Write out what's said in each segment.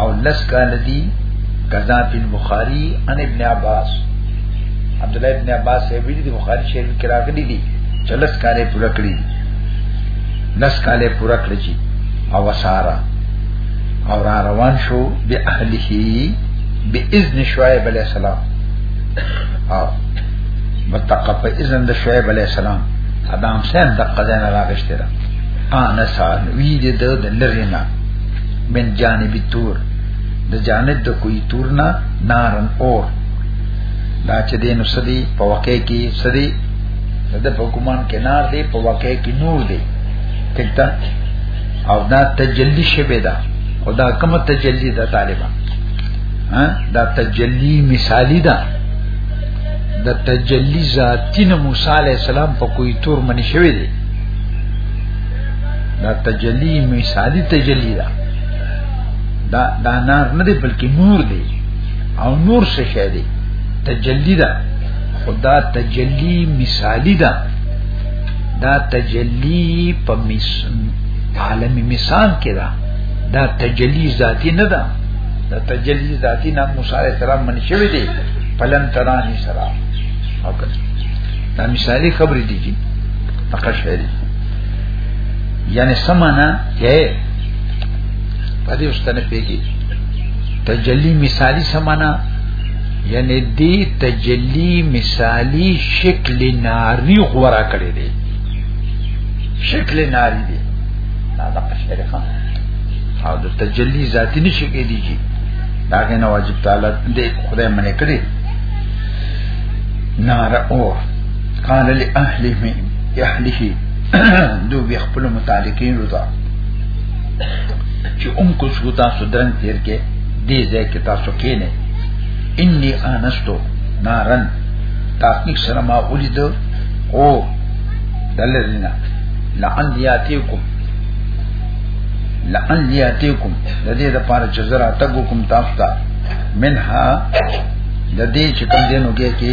او لس کال دی قضا فی البخاری ان ابن عباس عبد الله ابن عباس یې ویلي دی بخاری شریف کې راغلي دي چې لس کال یې پوره کړی لس کال یې پوره کړی چې او وساره او را روان شو به اهله به اذن شعیب علیہ السلام او متقه په اذن د شعیب علیہ السلام ادم سین د قضا نه راغشته ده انا سان وی دې د لرینا من جانب تور د جانب د کوی تور نه نارن اور دا چې دین سدي په واقع کې سدي د حکومت کې نار دی په واقع کې نور دی ټکتا او دا تجلی شبه دا او دا کوم تجلی دا طالبان ها دا تجلی مثالی دا د تجلی ذاتی نه موسی علی السلام په کوی تور منی شوی دی دا تجلی مثالی تجلی دا دا, دا نار نه دی بلکې نور دی او نور څه شی دی تجلی دا خدا تجلی مثالی دا دا تجلی په مس عالم مثال کې دا دا تجلی ذاتی نه دا دا تجلی ذاتی نه موسی علیہ السلام من شوی دی پلن ترانی سره او دا مثالی خبرې دي چې تقشری یعنی سمانا ہے پدې واستنه پیږي تجلی مثالی سمانا یعنی دی تجلی مثالی شکل ناری غورا کړی دی شکل ناری دی دا د قشری خان او د تجلی ذاتی نشي کې دی چې دا غنه واجب تعالی دې خدای منې کړی نار اور قال لأهله يحله دو بیا خپل متعلقین رضا چې ام کو شو تاسو درن تیر کې دې ځای کې تاسو کې نه انی انستو نارن تحقیق سره ما ولید او دلرینا لعن یاتیکم لعن یاتیکم د دې لپاره چې زرا تګو کوم تاسو ته منها د دې چې کوم دینو کې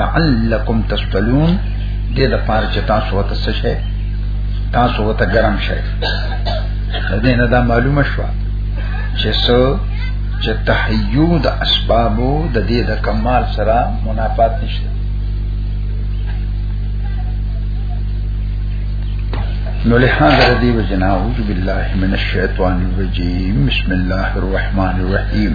لعلکم تسلون دې د پاره چې تاسو وته څه شي تاسو وته ګرم شي دې نه دا معلومه شو چې څو چې تحیو د اسبابو د دې د کمال سره منافات نشته نو لہذا ردی و جنا اعوذ باللہ من الشیطان الرجیم بسم اللہ الرحمن الرحیم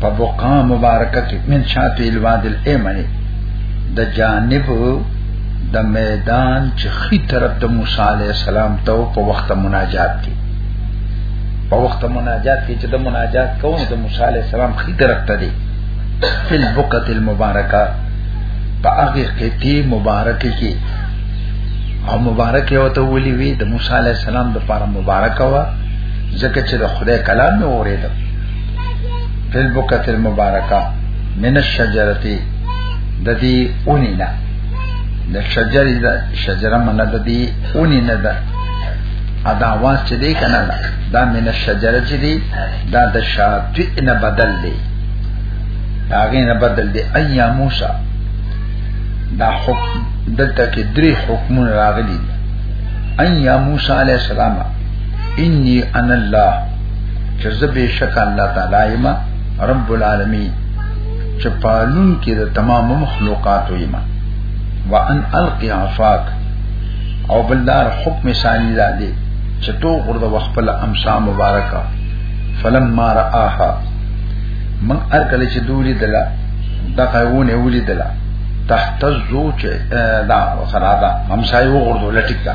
په بقا مبارکه کې من شاته الواد الایمنی د جانب د میدان چې خي طرف د موسی علی السلام ته په وخت مناجات کې په وخت مناجات کې چې د مناجات کوم د موسی علی السلام خي طرف ته دی فل بقت المبارکه په هغه کې تی مبارک کې او مبارک یو ته ولي وی د موسی علی السلام د پاره مبارک وا ځکه چې د خدای کلام مې اورېده فل بوکت المبارکه من الشجرتی د دې اونی نه د شجرې د شجره من د دې اونی نه ده ادا واس چې دی کنه دا من الشجره چې دی دا د شاطئ نه بدل دی هغه نه بدل دی ایا موسی دا حکم دلته کې درې حکمونه راغلي ایا موسی علی السلام انی ان الله چې زه به شک الله تعالی ما رب العالمین چې پالون کې د تمام مخلوقات یم وان القی عفاک او بلدار حکم ثانی دا دی چې تو غرد وخپل امسا مبارکا فلم ما راها من ار کله چې دولی دلا دغه ونه ولی دلا تحت زو چې دا خرادا همسایو غردو لټیکا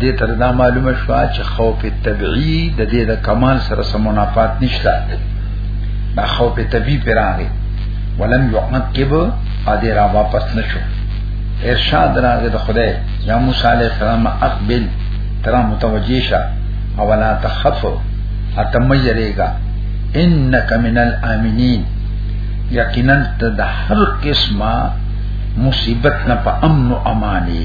دې تر دا معلومه شو چې خوف طبيعي د دې د کمال سره سمونافات نشته دا خوف طبيعي پراغه ولم يعقب ادي را واپس نشو ارشاد راغه د خدای یا موسی عليه السلام اقبل ترا متوجه شه او لا تخف اتميريګا انك من الامنين یقینا ته د هر قسمه مصیبت نه په امن او امانی